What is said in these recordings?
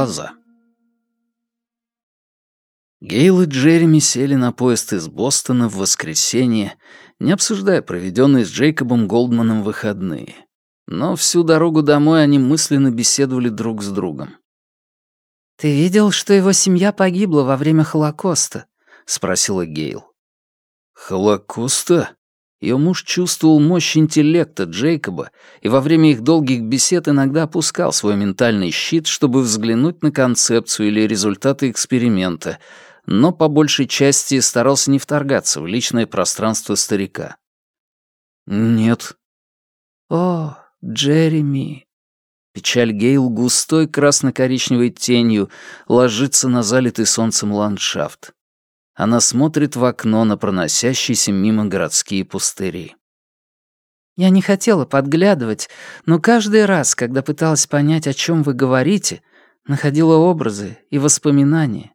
глаза. Гейл и Джереми сели на поезд из Бостона в воскресенье, не обсуждая проведенные с Джейкобом Голдманом выходные. Но всю дорогу домой они мысленно беседовали друг с другом. «Ты видел, что его семья погибла во время Холокоста?» — спросила Гейл. «Холокоста?» Ее муж чувствовал мощь интеллекта Джейкоба и во время их долгих бесед иногда опускал свой ментальный щит, чтобы взглянуть на концепцию или результаты эксперимента, но по большей части старался не вторгаться в личное пространство старика. «Нет». «О, Джереми». Печаль Гейл густой красно-коричневой тенью ложится на залитый солнцем ландшафт. Она смотрит в окно на проносящиеся мимо городские пустыри. «Я не хотела подглядывать, но каждый раз, когда пыталась понять, о чем вы говорите, находила образы и воспоминания».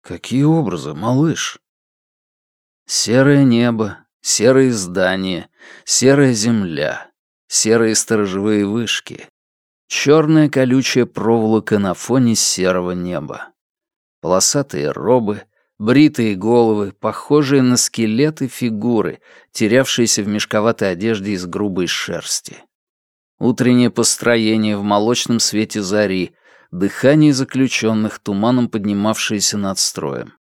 «Какие образы, малыш?» Серое небо, серые здания, серая земля, серые сторожевые вышки, черная колючая проволока на фоне серого неба, полосатые робы, Бритые головы, похожие на скелеты фигуры, терявшиеся в мешковатой одежде из грубой шерсти. Утреннее построение в молочном свете зари, дыхание заключенных, туманом поднимавшееся над строем.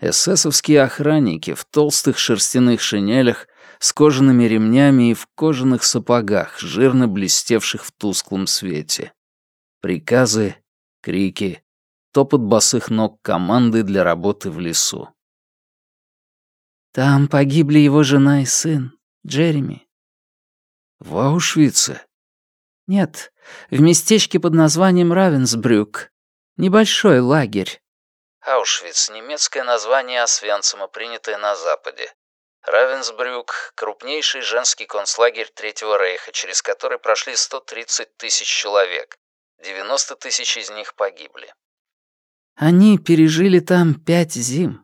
Эсэсовские охранники в толстых шерстяных шинелях, с кожаными ремнями и в кожаных сапогах, жирно блестевших в тусклом свете. Приказы, крики, топот босых ног команды для работы в лесу. «Там погибли его жена и сын, Джереми». «В Аушвице?» «Нет, в местечке под названием Равенсбрюк. Небольшой лагерь». Аушвиц — немецкое название Освенцима, принятое на Западе. Равенсбрюк — крупнейший женский концлагерь Третьего Рейха, через который прошли 130 тысяч человек. 90 тысяч из них погибли. Они пережили там пять зим.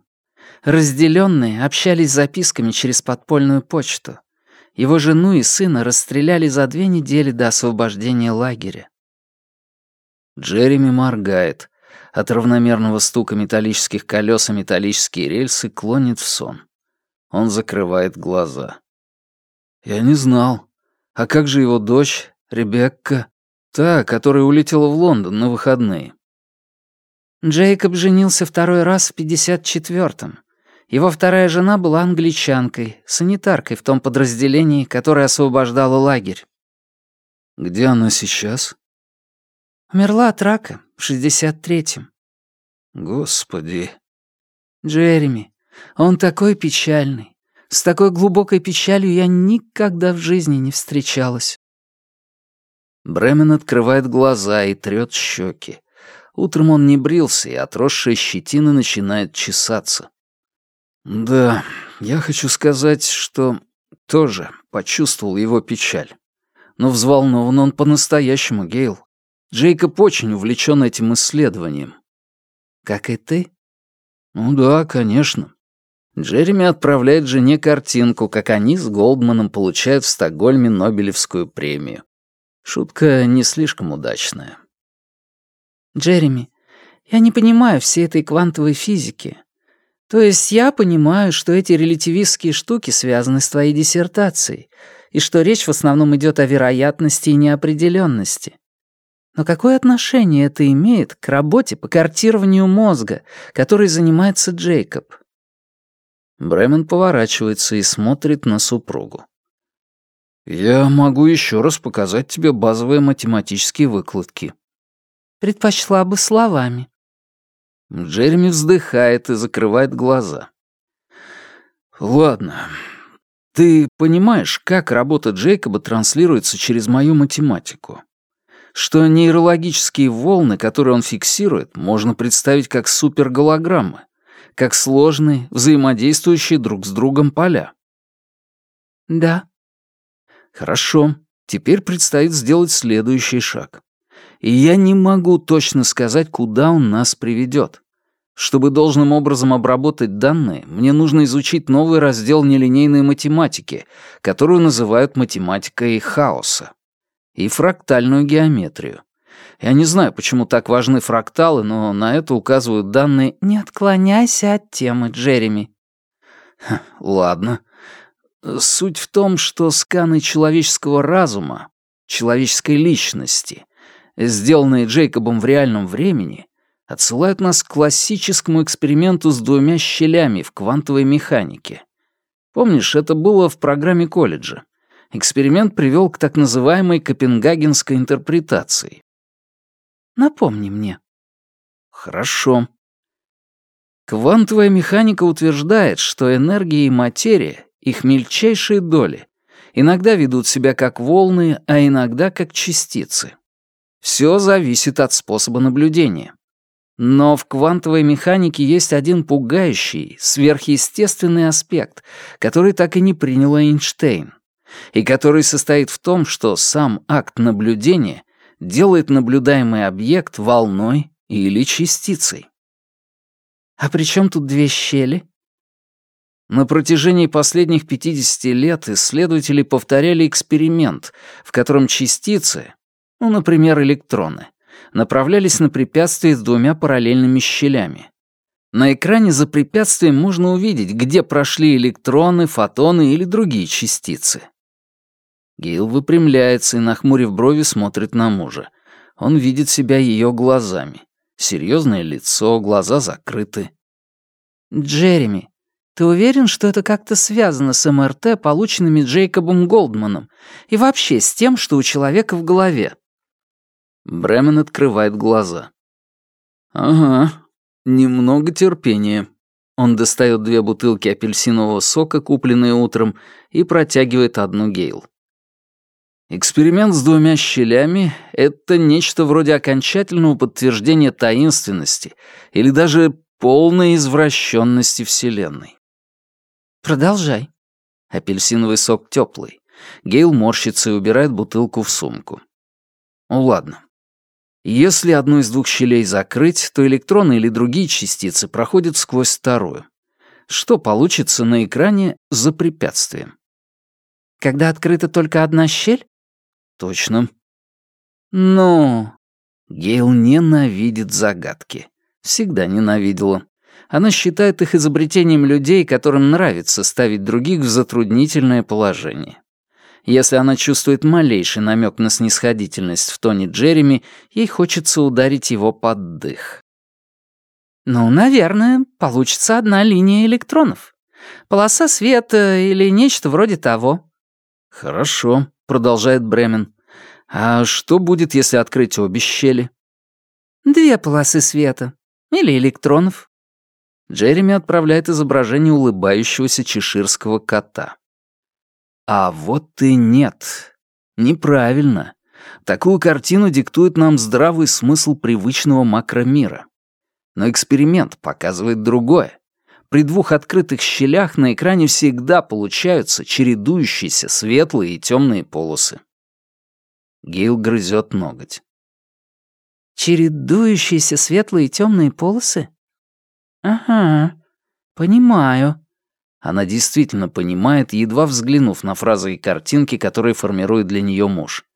Разделенные общались записками через подпольную почту. Его жену и сына расстреляли за две недели до освобождения лагеря. Джереми моргает. От равномерного стука металлических колес и металлические рельсы клонит в сон. Он закрывает глаза. «Я не знал. А как же его дочь, Ребекка? Та, которая улетела в Лондон на выходные?» Джейкоб женился второй раз в 54-м. Его вторая жена была англичанкой, санитаркой в том подразделении, которое освобождало лагерь. Где она сейчас? Умерла от рака в 63-м. Господи. Джереми, он такой печальный. С такой глубокой печалью я никогда в жизни не встречалась. Бремен открывает глаза и трёт щеки. Утром он не брился, и отросшая щетина начинает чесаться. Да, я хочу сказать, что тоже почувствовал его печаль. Но взволнован он по-настоящему, Гейл. Джейкоб очень увлечен этим исследованием. Как и ты? Ну да, конечно. Джереми отправляет жене картинку, как они с Голдманом получают в Стокгольме Нобелевскую премию. Шутка не слишком удачная. Джереми, я не понимаю всей этой квантовой физики. То есть я понимаю, что эти релятивистские штуки связаны с твоей диссертацией, и что речь в основном идет о вероятности и неопределенности. Но какое отношение это имеет к работе по картированию мозга, которой занимается Джейкоб? Бремен поворачивается и смотрит на супругу. «Я могу еще раз показать тебе базовые математические выкладки. Предпочла бы словами». Джереми вздыхает и закрывает глаза. «Ладно. Ты понимаешь, как работа Джейкоба транслируется через мою математику? Что нейрологические волны, которые он фиксирует, можно представить как суперголограммы, как сложные, взаимодействующие друг с другом поля?» «Да». «Хорошо. Теперь предстоит сделать следующий шаг и я не могу точно сказать, куда он нас приведет. Чтобы должным образом обработать данные, мне нужно изучить новый раздел нелинейной математики, которую называют математикой хаоса, и фрактальную геометрию, Я не знаю, почему так важны фракталы, но на это указывают данные... Не отклоняйся от темы, Джереми. Ладно. Суть в том, что сканы человеческого разума, человеческой личности, сделанные Джейкобом в реальном времени, отсылают нас к классическому эксперименту с двумя щелями в квантовой механике. Помнишь, это было в программе колледжа. Эксперимент привел к так называемой копенгагенской интерпретации. Напомни мне. Хорошо. Квантовая механика утверждает, что энергия и материя, их мельчайшие доли, иногда ведут себя как волны, а иногда как частицы. Все зависит от способа наблюдения. Но в квантовой механике есть один пугающий, сверхъестественный аспект, который так и не принял Эйнштейн, и который состоит в том, что сам акт наблюдения делает наблюдаемый объект волной или частицей. А при чем тут две щели? На протяжении последних 50 лет исследователи повторяли эксперимент, в котором частицы, ну, например, электроны, направлялись на препятствие с двумя параллельными щелями. На экране за препятствием можно увидеть, где прошли электроны, фотоны или другие частицы. Гейл выпрямляется и, нахмурив брови, смотрит на мужа. Он видит себя ее глазами. Серьезное лицо, глаза закрыты. «Джереми, ты уверен, что это как-то связано с МРТ, полученными Джейкобом Голдманом, и вообще с тем, что у человека в голове?» Бремен открывает глаза. «Ага, немного терпения». Он достает две бутылки апельсинового сока, купленные утром, и протягивает одну Гейл. Эксперимент с двумя щелями — это нечто вроде окончательного подтверждения таинственности или даже полной извращенности Вселенной. Продолжай. Апельсиновый сок теплый. Гейл морщится и убирает бутылку в сумку. Ну ладно. Если одну из двух щелей закрыть, то электроны или другие частицы проходят сквозь вторую. Что получится на экране за препятствием? Когда открыта только одна щель? Точно. Ну, Гейл ненавидит загадки. Всегда ненавидела. Она считает их изобретением людей, которым нравится ставить других в затруднительное положение. Если она чувствует малейший намек на снисходительность в тоне Джереми, ей хочется ударить его под дых. «Ну, наверное, получится одна линия электронов. Полоса света или нечто вроде того». «Хорошо», продолжает Бремен. А что будет, если открыть обе щели? Две полосы света. Или электронов. Джереми отправляет изображение улыбающегося чеширского кота. А вот и нет. Неправильно. Такую картину диктует нам здравый смысл привычного макромира. Но эксперимент показывает другое. При двух открытых щелях на экране всегда получаются чередующиеся светлые и темные полосы. Гейл грызет ноготь. Чередующиеся светлые и темные полосы? Ага, понимаю. Она действительно понимает, едва взглянув на фразы и картинки, которые формирует для нее муж.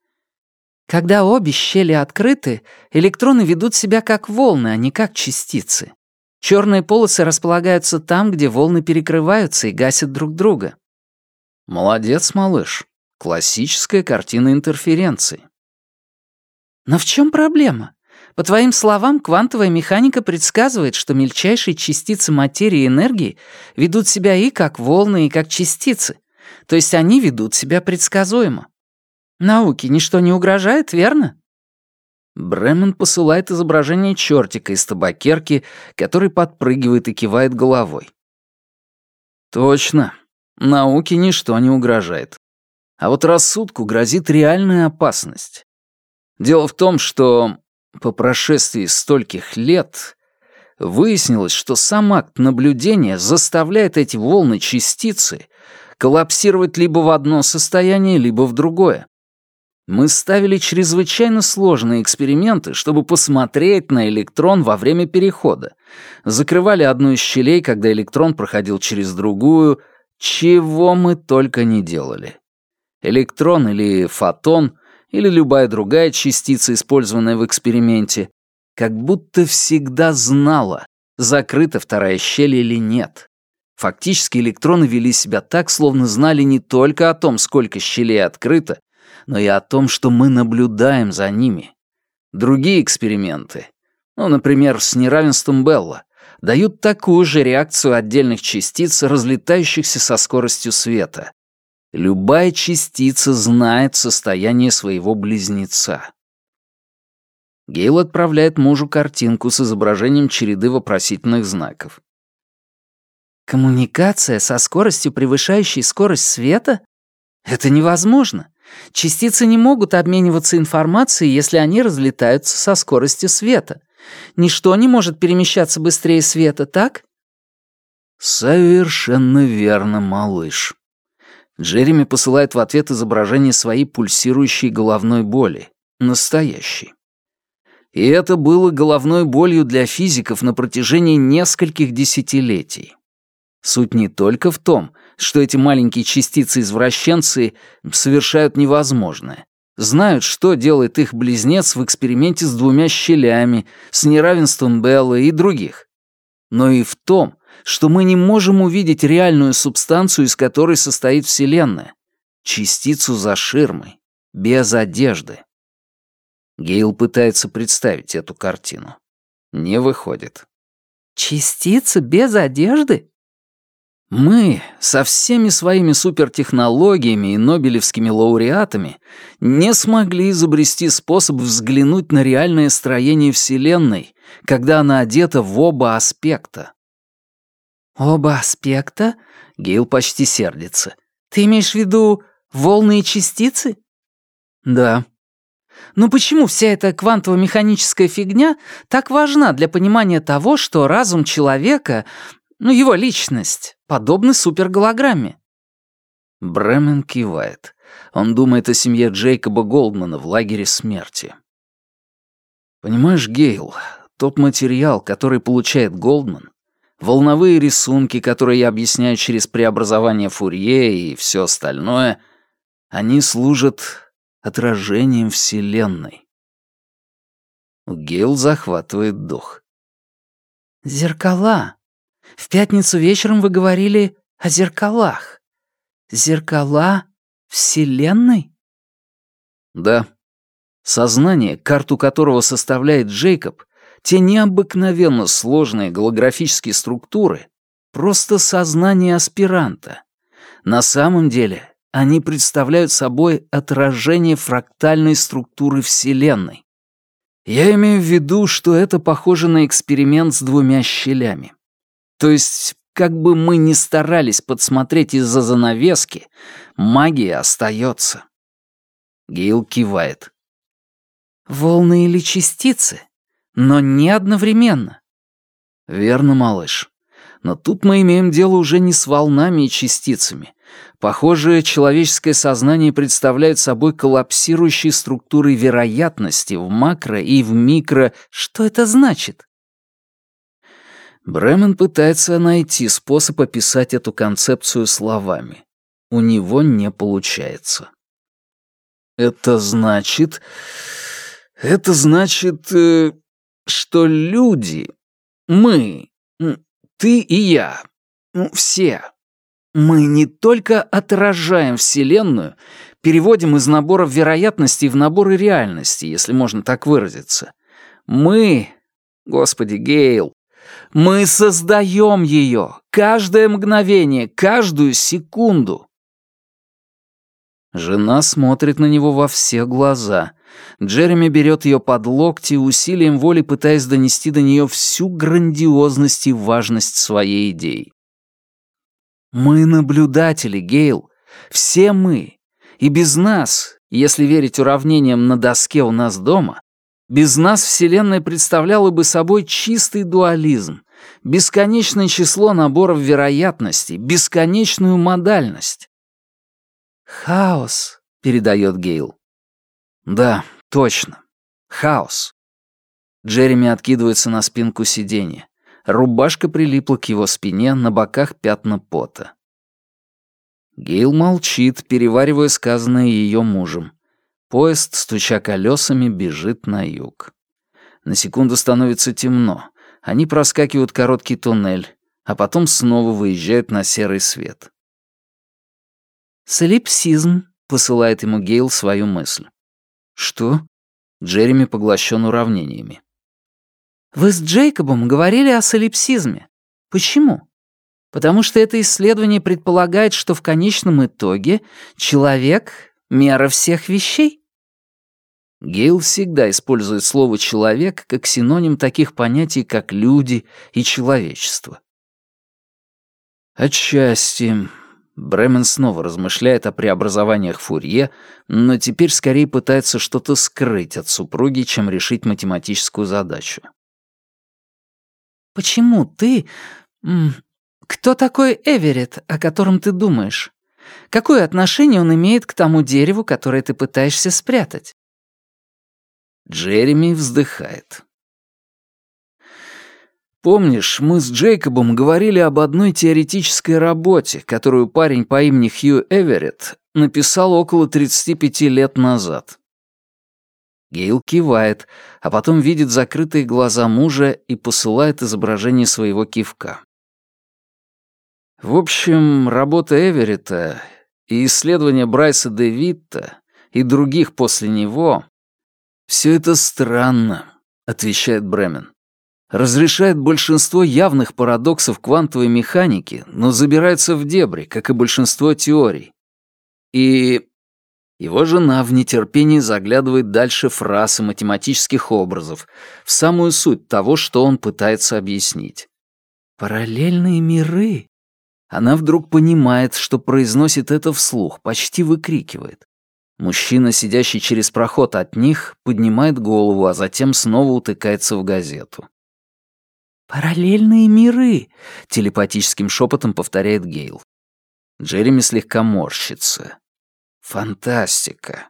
Когда обе щели открыты, электроны ведут себя как волны, а не как частицы. Черные полосы располагаются там, где волны перекрываются и гасят друг друга. Молодец, малыш. Классическая картина интерференции. Но в чем проблема? По твоим словам, квантовая механика предсказывает, что мельчайшие частицы материи и энергии ведут себя и как волны, и как частицы. То есть они ведут себя предсказуемо. Науке ничто не угрожает, верно? Бремен посылает изображение чертика из табакерки, который подпрыгивает и кивает головой. Точно. Науке ничто не угрожает. А вот рассудку грозит реальная опасность. Дело в том, что по прошествии стольких лет выяснилось, что сам акт наблюдения заставляет эти волны частицы коллапсировать либо в одно состояние, либо в другое. Мы ставили чрезвычайно сложные эксперименты, чтобы посмотреть на электрон во время перехода. Закрывали одну из щелей, когда электрон проходил через другую. Чего мы только не делали. Электрон или фотон, или любая другая частица, использованная в эксперименте, как будто всегда знала, закрыта вторая щель или нет. Фактически электроны вели себя так, словно знали не только о том, сколько щелей открыто, но и о том, что мы наблюдаем за ними. Другие эксперименты, ну, например, с неравенством Белла, дают такую же реакцию отдельных частиц, разлетающихся со скоростью света. Любая частица знает состояние своего близнеца. Гейл отправляет мужу картинку с изображением череды вопросительных знаков. Коммуникация со скоростью, превышающей скорость света? Это невозможно. Частицы не могут обмениваться информацией, если они разлетаются со скоростью света. Ничто не может перемещаться быстрее света, так? Совершенно верно, малыш. Джереми посылает в ответ изображение своей пульсирующей головной боли. Настоящей. И это было головной болью для физиков на протяжении нескольких десятилетий. Суть не только в том, что эти маленькие частицы-извращенцы совершают невозможное. Знают, что делает их близнец в эксперименте с двумя щелями, с неравенством Белла и других. Но и в том, что мы не можем увидеть реальную субстанцию, из которой состоит Вселенная. Частицу за ширмой, без одежды. Гейл пытается представить эту картину. Не выходит. «Частица без одежды?» Мы со всеми своими супертехнологиями и нобелевскими лауреатами не смогли изобрести способ взглянуть на реальное строение Вселенной, когда она одета в оба аспекта. «Оба аспекта?» — Гейл почти сердится. «Ты имеешь в виду волны и частицы?» «Да». «Но почему вся эта квантово-механическая фигня так важна для понимания того, что разум человека ну, его личность, подобна суперголограмме. Бремен кивает. Он думает о семье Джейкоба Голдмана в лагере смерти. Понимаешь, Гейл, тот материал, который получает Голдман, волновые рисунки, которые я объясняю через преобразование Фурье и все остальное, они служат отражением Вселенной. Гейл захватывает дух. «Зеркала», в пятницу вечером вы говорили о зеркалах. Зеркала Вселенной? Да. Сознание, карту которого составляет Джейкоб, те необыкновенно сложные голографические структуры, просто сознание аспиранта. На самом деле они представляют собой отражение фрактальной структуры Вселенной. Я имею в виду, что это похоже на эксперимент с двумя щелями. То есть, как бы мы ни старались подсмотреть из-за занавески, магия остается. Гейл кивает. Волны или частицы, но не одновременно. Верно, малыш. Но тут мы имеем дело уже не с волнами и частицами. Похоже, человеческое сознание представляет собой коллапсирующие структуры вероятности в макро и в микро. Что это значит? Бремен пытается найти способ описать эту концепцию словами. У него не получается. Это значит... Это значит, э, что люди, мы, ты и я, все, мы не только отражаем Вселенную, переводим из наборов вероятностей в наборы реальности, если можно так выразиться. Мы, господи, Гейл, мы создаем ее, каждое мгновение, каждую секунду. Жена смотрит на него во все глаза. Джереми берет ее под локти, усилием воли пытаясь донести до нее всю грандиозность и важность своей идеи. Мы наблюдатели, Гейл. Все мы. И без нас, если верить уравнениям на доске у нас дома, без нас Вселенная представляла бы собой чистый дуализм, бесконечное число наборов вероятностей, бесконечную модальность. «Хаос», — передает Гейл. «Да, точно. Хаос». Джереми откидывается на спинку сиденья. Рубашка прилипла к его спине, на боках пятна пота. Гейл молчит, переваривая сказанное ее мужем. Поезд, стуча колесами, бежит на юг. На секунду становится темно. Они проскакивают короткий туннель, а потом снова выезжают на серый свет. «Солипсизм», — посылает ему Гейл свою мысль. «Что?» Джереми поглощен уравнениями. «Вы с Джейкобом говорили о солипсизме. Почему?» «Потому что это исследование предполагает, что в конечном итоге человек — мера всех вещей». Гейл всегда использует слово «человек» как синоним таких понятий, как «люди» и «человечество». Отчасти. Бремен снова размышляет о преобразованиях Фурье, но теперь скорее пытается что-то скрыть от супруги, чем решить математическую задачу. «Почему ты... Кто такой Эверетт, о котором ты думаешь? Какое отношение он имеет к тому дереву, которое ты пытаешься спрятать?» Джереми вздыхает. Помнишь, мы с Джейкобом говорили об одной теоретической работе, которую парень по имени Хью Эверетт написал около 35 лет назад. Гейл кивает, а потом видит закрытые глаза мужа и посылает изображение своего кивка. В общем, работа Эверетта и исследования Брайса Дэвидта и других после него — все это странно, отвечает Бремен разрешает большинство явных парадоксов квантовой механики, но забирается в дебри, как и большинство теорий. И его жена в нетерпении заглядывает дальше фраз и математических образов, в самую суть того, что он пытается объяснить. «Параллельные миры». Она вдруг понимает, что произносит это вслух, почти выкрикивает. Мужчина, сидящий через проход от них, поднимает голову, а затем снова утыкается в газету. «Параллельные миры», — телепатическим шепотом повторяет Гейл. Джереми слегка морщится. «Фантастика».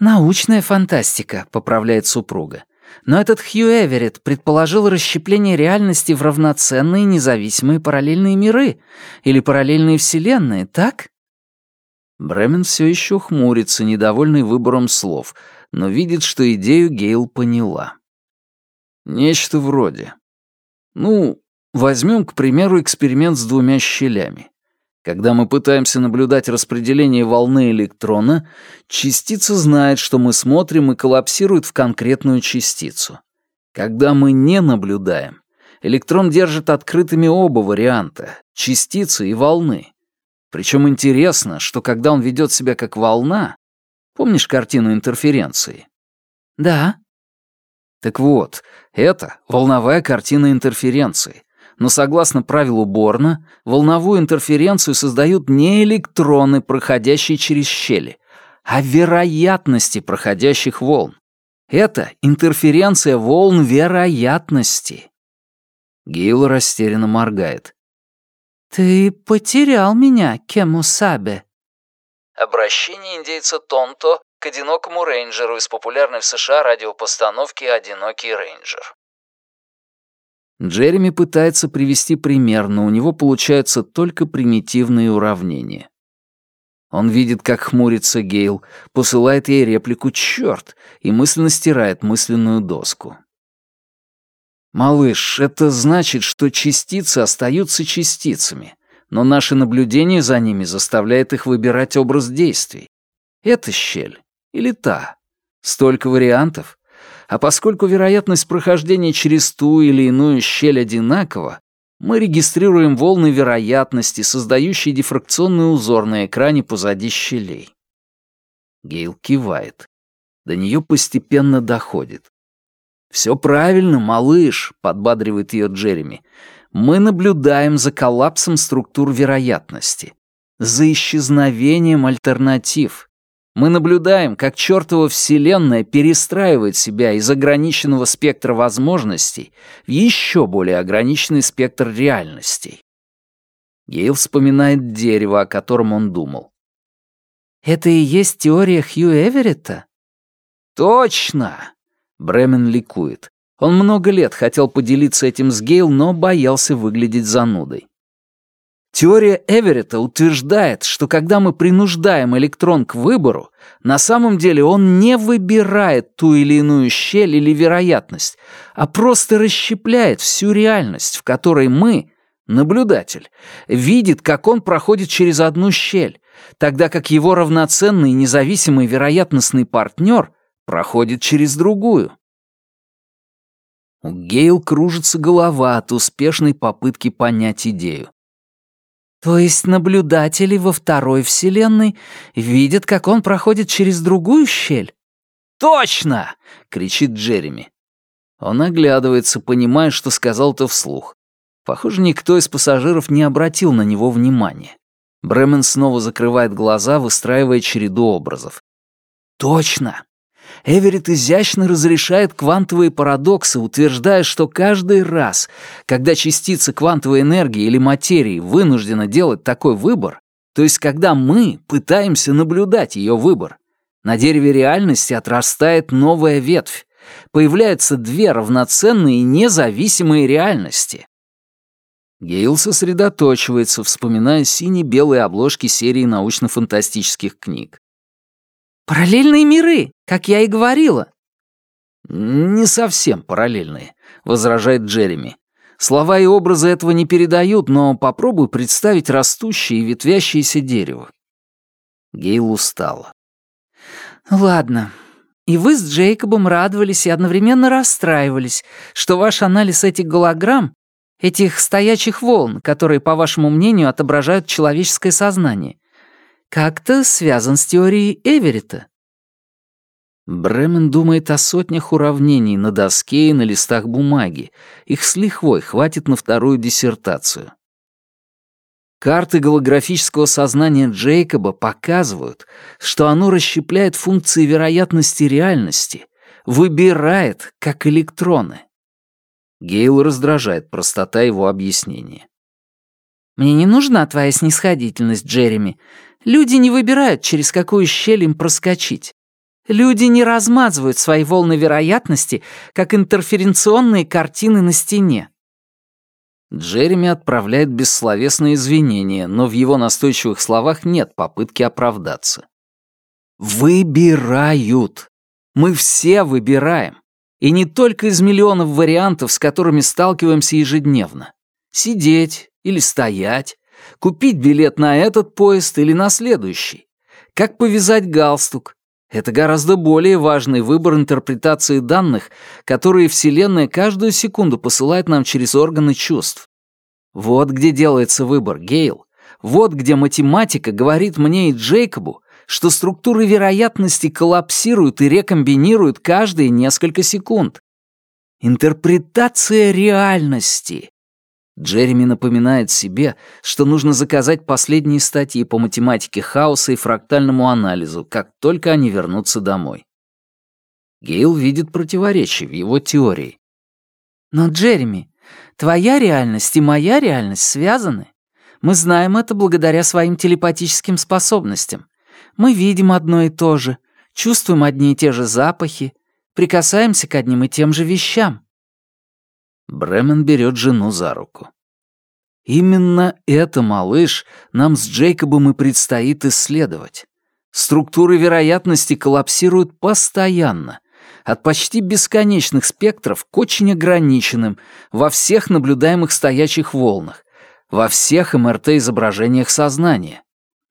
«Научная фантастика», — поправляет супруга. Но этот Хью Эверетт предположил расщепление реальности в равноценные независимые параллельные миры или параллельные вселенные, так? Бремен все еще хмурится, недовольный выбором слов, но видит, что идею Гейл поняла. Нечто вроде. Ну, возьмем, к примеру, эксперимент с двумя щелями. Когда мы пытаемся наблюдать распределение волны электрона, частица знает, что мы смотрим и коллапсирует в конкретную частицу. Когда мы не наблюдаем, электрон держит открытыми оба варианта — частицы и волны. Причем интересно, что когда он ведет себя как волна... Помнишь картину интерференции? Да. Так вот, это волновая картина интерференции. Но согласно правилу Борна, волновую интерференцию создают не электроны, проходящие через щели, а вероятности проходящих волн. Это интерференция волн вероятности. Гейл растерянно моргает. «Ты потерял меня, Кемусабе». Обращение индейца Тонто к одинокому рейнджеру из популярной в США радиопостановки «Одинокий рейнджер». Джереми пытается привести пример, но у него получаются только примитивные уравнения. Он видит, как хмурится Гейл, посылает ей реплику «Чёрт!» и мысленно стирает мысленную доску. «Малыш, это значит, что частицы остаются частицами, но наше наблюдение за ними заставляет их выбирать образ действий. Это щель или та. Столько вариантов. А поскольку вероятность прохождения через ту или иную щель одинакова, мы регистрируем волны вероятности, создающие дифракционный узор на экране позади щелей. Гейл кивает. До нее постепенно доходит. «Все правильно, малыш», — подбадривает ее Джереми. «Мы наблюдаем за коллапсом структур вероятности, за исчезновением альтернатив, мы наблюдаем, как чертова Вселенная перестраивает себя из ограниченного спектра возможностей в еще более ограниченный спектр реальностей. Гейл вспоминает дерево, о котором он думал. «Это и есть теория Хью Эверетта?» «Точно!» Бремен ликует. Он много лет хотел поделиться этим с Гейл, но боялся выглядеть занудой. Теория Эверетта утверждает, что когда мы принуждаем электрон к выбору, на самом деле он не выбирает ту или иную щель или вероятность, а просто расщепляет всю реальность, в которой мы, наблюдатель, видит, как он проходит через одну щель, тогда как его равноценный независимый вероятностный партнер проходит через другую. У Гейл кружится голова от успешной попытки понять идею. То есть наблюдатели во второй вселенной видят, как он проходит через другую щель? «Точно!» — кричит Джереми. Он оглядывается, понимая, что сказал-то вслух. Похоже, никто из пассажиров не обратил на него внимания. Бремен снова закрывает глаза, выстраивая череду образов. «Точно! Эверетт изящно разрешает квантовые парадоксы, утверждая, что каждый раз, когда частица квантовой энергии или материи вынуждена делать такой выбор, то есть когда мы пытаемся наблюдать ее выбор, на дереве реальности отрастает новая ветвь, появляются две равноценные и независимые реальности. Гейл сосредоточивается, вспоминая сине-белые обложки серии научно-фантастических книг. «Параллельные миры, как я и говорила». «Не совсем параллельные», — возражает Джереми. «Слова и образы этого не передают, но попробуй представить растущее и ветвящееся дерево». Гейл устала. «Ладно. И вы с Джейкобом радовались и одновременно расстраивались, что ваш анализ этих голограмм, этих стоячих волн, которые, по вашему мнению, отображают человеческое сознание, как-то связан с теорией Эверетта. Бремен думает о сотнях уравнений на доске и на листах бумаги. Их с лихвой хватит на вторую диссертацию. Карты голографического сознания Джейкоба показывают, что оно расщепляет функции вероятности реальности, выбирает, как электроны. Гейл раздражает простота его объяснения. «Мне не нужна твоя снисходительность, Джереми. Люди не выбирают, через какую щель им проскочить. Люди не размазывают свои волны вероятности, как интерференционные картины на стене. Джереми отправляет бессловесные извинения, но в его настойчивых словах нет попытки оправдаться. Выбирают. Мы все выбираем. И не только из миллионов вариантов, с которыми сталкиваемся ежедневно. Сидеть или стоять, Купить билет на этот поезд или на следующий? Как повязать галстук? Это гораздо более важный выбор интерпретации данных, которые Вселенная каждую секунду посылает нам через органы чувств. Вот где делается выбор, Гейл. Вот где математика говорит мне и Джейкобу, что структуры вероятности коллапсируют и рекомбинируют каждые несколько секунд. Интерпретация реальности. Джереми напоминает себе, что нужно заказать последние статьи по математике хаоса и фрактальному анализу, как только они вернутся домой. Гейл видит противоречие в его теории. «Но, Джереми, твоя реальность и моя реальность связаны. Мы знаем это благодаря своим телепатическим способностям. Мы видим одно и то же, чувствуем одни и те же запахи, прикасаемся к одним и тем же вещам. Бремен берет жену за руку. Именно это, малыш, нам с Джейкобом и предстоит исследовать. Структуры вероятности коллапсируют постоянно, от почти бесконечных спектров к очень ограниченным во всех наблюдаемых стоячих волнах, во всех МРТ-изображениях сознания.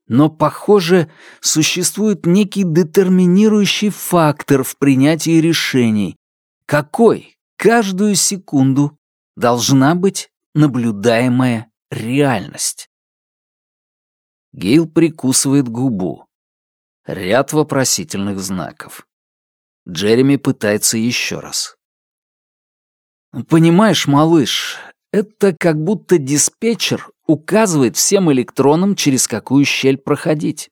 Но, похоже, существует некий детерминирующий фактор в принятии решений. Какой? Каждую секунду должна быть наблюдаемая реальность. Гейл прикусывает губу. Ряд вопросительных знаков. Джереми пытается еще раз. «Понимаешь, малыш, это как будто диспетчер указывает всем электронам, через какую щель проходить.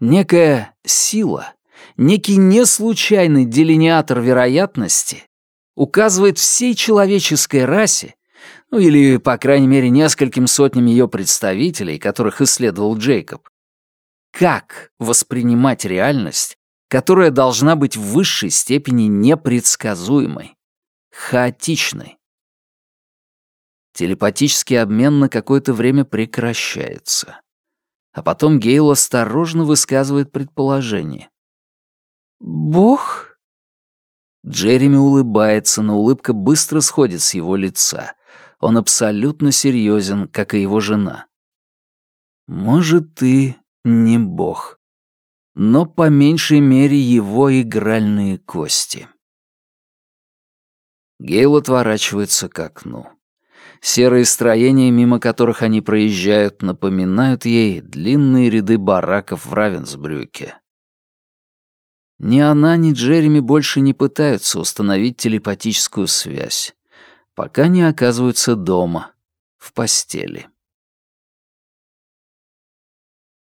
Некая сила, некий неслучайный делиниатор вероятности указывает всей человеческой расе, ну или, по крайней мере, нескольким сотням ее представителей, которых исследовал Джейкоб, как воспринимать реальность, которая должна быть в высшей степени непредсказуемой, хаотичной. Телепатический обмен на какое-то время прекращается. А потом Гейл осторожно высказывает предположение. «Бог?» Джереми улыбается, но улыбка быстро сходит с его лица. Он абсолютно серьезен, как и его жена. «Может, ты не бог, но по меньшей мере его игральные кости». Гейл отворачивается к окну. Серые строения, мимо которых они проезжают, напоминают ей длинные ряды бараков в Равенсбрюке. Ни она, ни Джереми больше не пытаются установить телепатическую связь, пока не оказываются дома, в постели.